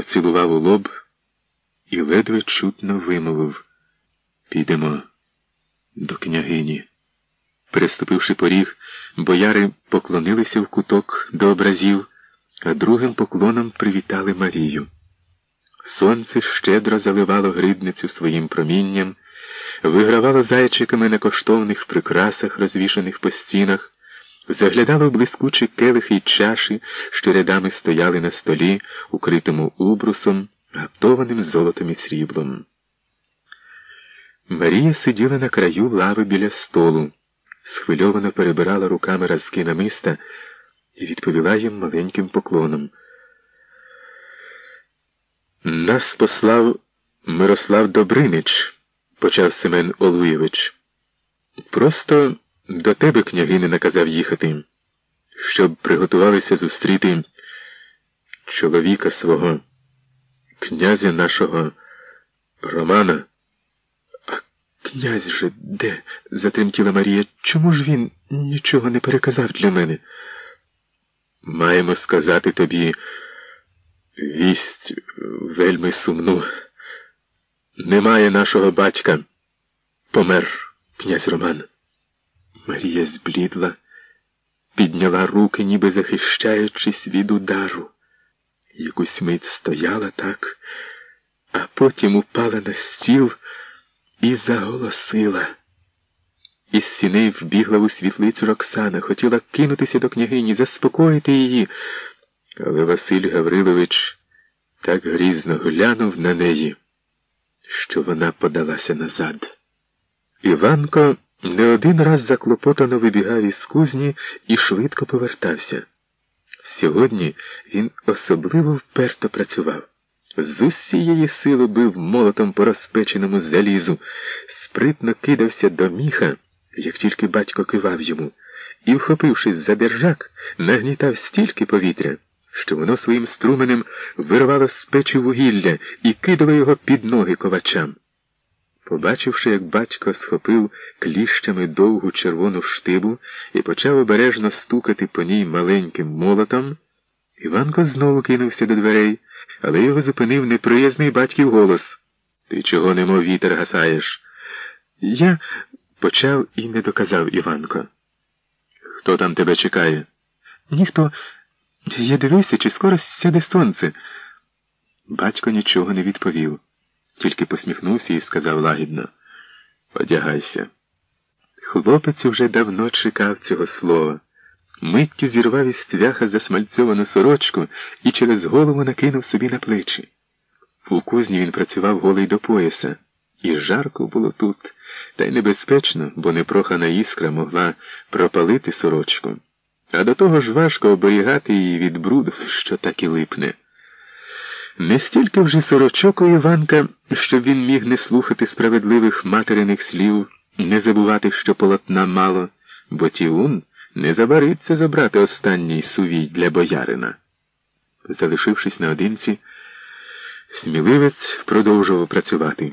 поцілував у лоб і ледве чутно вимовив Підемо до княгині. Переступивши поріг, бояри поклонилися в куток до образів, а другим поклоном привітали Марію. Сонце щедро заливало гридницю своїм промінням, вигравало зайчиками на коштовних прикрасах, розвішаних по стінах, заглядало в блискучі келихи й чаші, що рядами стояли на столі, укритому убрусом, гаптованим золотом і сріблом. Марія сиділа на краю лави біля столу, схвильовано перебирала руками разки намиста і відповіла їм маленьким поклоном. Нас послав Мирослав Добринич, почав Семен Олуєвич. Просто до тебе, княгини, наказав їхати, щоб приготувалися зустріти чоловіка свого, князя нашого Романа. А князь же де? затремтіла Марія. Чому ж він нічого не переказав для мене? Маємо сказати тобі вість вельми сумну. Немає нашого батька. Помер князь Роман. Марія зблідла, підняла руки, ніби захищаючись від удару. Якусь мить стояла так, а потім упала на стіл і заголосила. Із сіней вбігла у світлицю Роксана, хотіла кинутися до княгині, заспокоїти її. Але Василь Гаврилович так грізно глянув на неї, що вона подалася назад. Іванко не один раз заклопотано вибігав із кузні і швидко повертався. Сьогодні він особливо вперто працював. З усієї сили бив молотом по розпеченому залізу, спритно кидався до міха, як тільки батько кивав йому, і, вхопившись за держак, нагнітав стільки повітря що воно своїм струменем вирвало з печі вугілля і кидало його під ноги ковачам. Побачивши, як батько схопив кліщами довгу червону штибу і почав обережно стукати по ній маленьким молотом, Іванко знову кинувся до дверей, але його зупинив неприязний батьків голос. Ти чого немов вітер гасаєш? Я почав і не доказав Іванко. Хто там тебе чекає? Ніхто. Я дивився, чи скоро сяде сонце. Батько нічого не відповів, тільки посміхнувся і сказав лагідно Одягайся. Хлопець уже давно чекав цього слова. Миттю зірвав із цвяха засмальцьовану сорочку і через голову накинув собі на плечі. У кузні він працював голий до пояса, і жарко було тут, та й небезпечно, бо непрохана іскра могла пропалити сорочку а до того ж важко оберігати її від бруду, що так і липне. Не стільки вже сорочок у Іванка, щоб він міг не слухати справедливих материних слів, не забувати, що полотна мало, бо Тіун не забариться забрати останній сувій для боярина. Залишившись наодинці, сміливець продовжував працювати.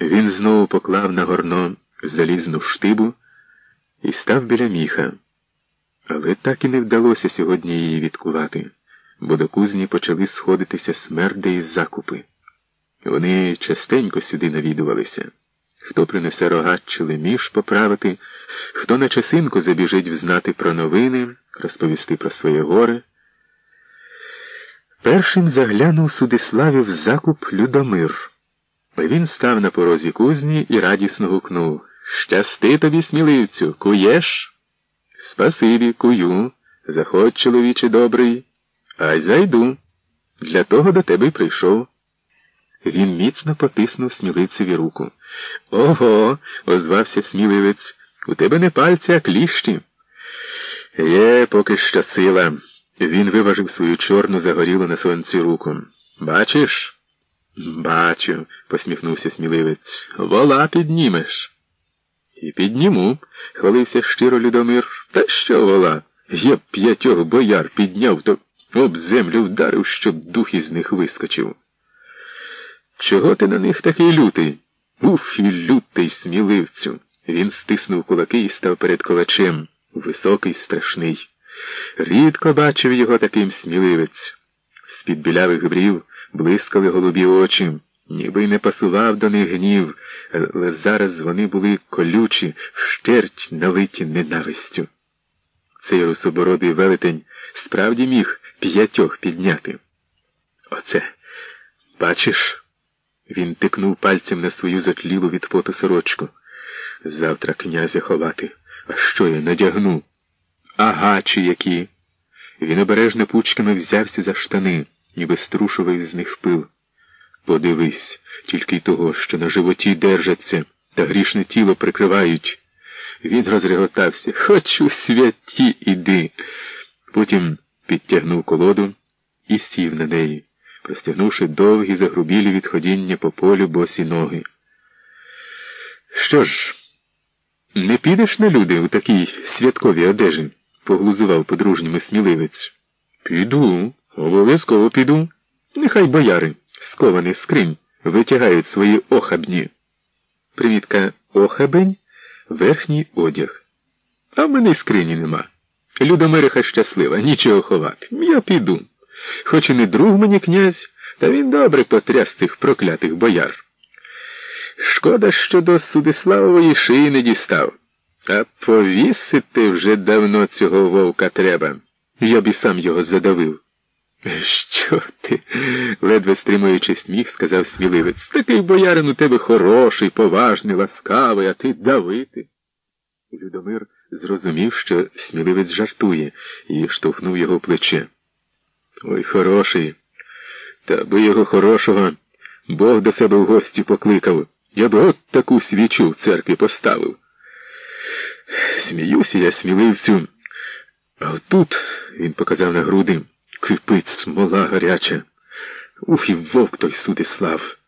Він знову поклав на горно залізну штибу і став біля міха. Але так і не вдалося сьогодні її відкувати, бо до кузні почали сходитися смерди і закупи. Вони частенько сюди навідувалися. Хто принесе рогат чи леміш поправити, хто на часинку забіжить взнати про новини, розповісти про своє горе. Першим заглянув Судиславів закуп Людомир. Він став на порозі кузні і радісно гукнув Щасти тобі, сміливцю, куєш? Спасибі, кую, заходь, чоловіче добрий, ай зайду. Для того до тебе й прийшов. Він міцно потиснув сміливцеві руку. Ого, озвався сміливець. У тебе не пальці, а кліщі. Є, поки що сила. Він виважив свою чорну загорілу на сонці руку. Бачиш? Бачу, посміхнувся сміливець. Вола піднімеш. І підніму, хвалився щиро Людомир. Та що вола? Я б п'ятьох бояр підняв, то об землю вдарив, щоб дух із них вискочив. Чого ти на них такий лютий? Уф, і лютий сміливцю. Він стиснув кулаки і став перед ковачем, високий, страшний. Рідко бачив його таким сміливець. З-під білявих брів блискали голубі очі, ніби не пасував до них гнів, але зараз вони були колючі, вщерть налиті ненавистю. Цей русобородий велетень справді міг п'ятьох підняти. Оце, бачиш? Він тикнув пальцем на свою затлілу від поту сорочку. Завтра князя ховати. А що я надягну? Ага, чи які? Він обережно пучками взявся за штани, ніби струшував з них пил. Подивись, тільки й того, що на животі держаться та грішне тіло прикривають. Він розреготався. Хочу святі іди. Потім підтягнув колоду і сів на неї, простягнувши довгі загрубілі від ходіння по полю босі ноги. Що ж, не підеш на люди у такій святковій одежі? поглузував по-дружньому сміливець. Піду, обов'язково піду. Нехай бояри, скований скринь, витягають свої охабні. Привітка охабень верхній одяг. А в мене скрині нема. Людомириха щаслива, нічого ховати. Я піду. Хоч і не друг мені князь, та він добре потряс тих проклятих бояр. Шкода, що до Судиславової шиї не дістав. А повісити вже давно цього вовка треба. Я б і сам його задавив. Що ти? ледве стримуючи сміх, сказав сміливець. Такий боярин у тебе хороший, поважний, ласкавий, а ти давити. Людомир зрозумів, що сміливець жартує, і штовхнув його плече. Ой, хороший. Та би його хорошого Бог до себе в гості покликав. Я би от таку свічу в церкві поставив. Сміюся я, сміливцю. А отут, він показав на груди, кипить смола гаряча. Ух і вовк той Судислав.